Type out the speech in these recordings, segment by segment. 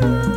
ya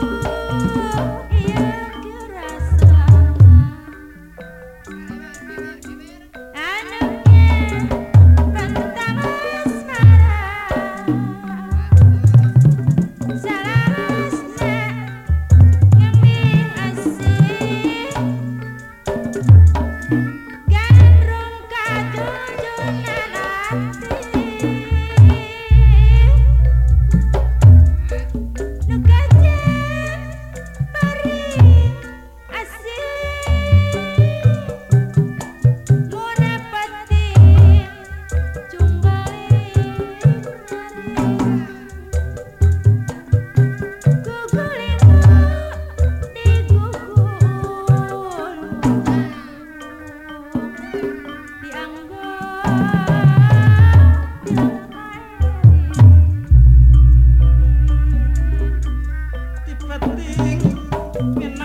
You know.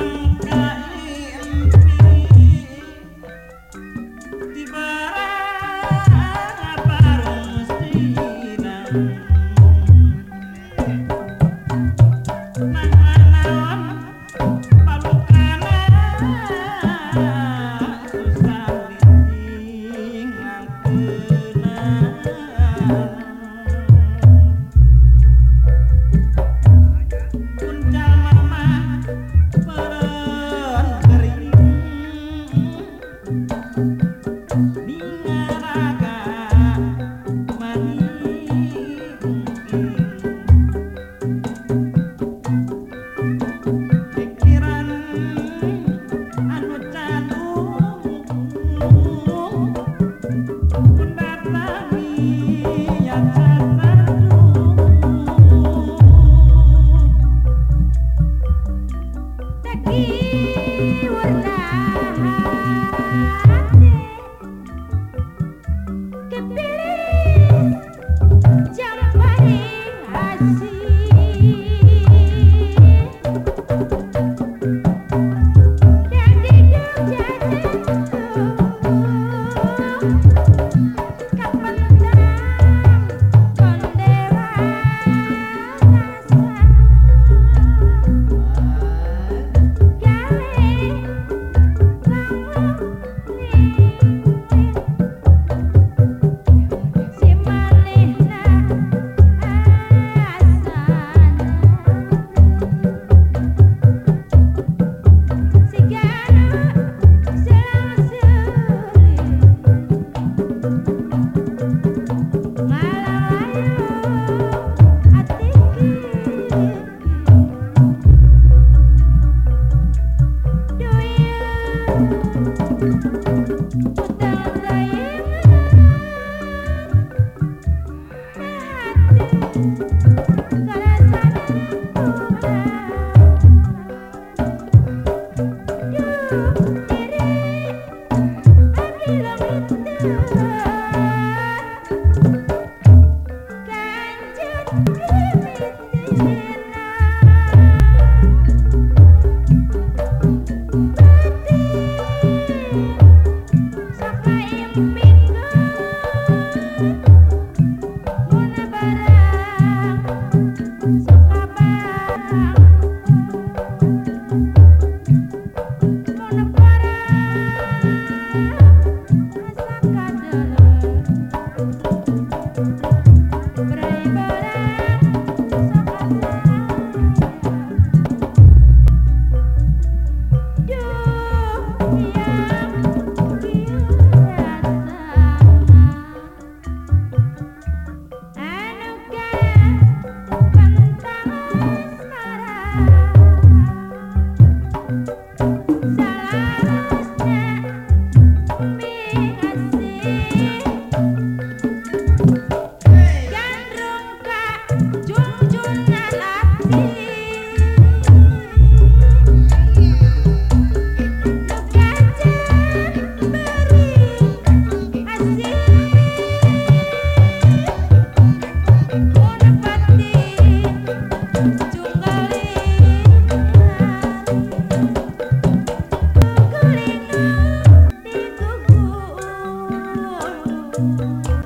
Bye.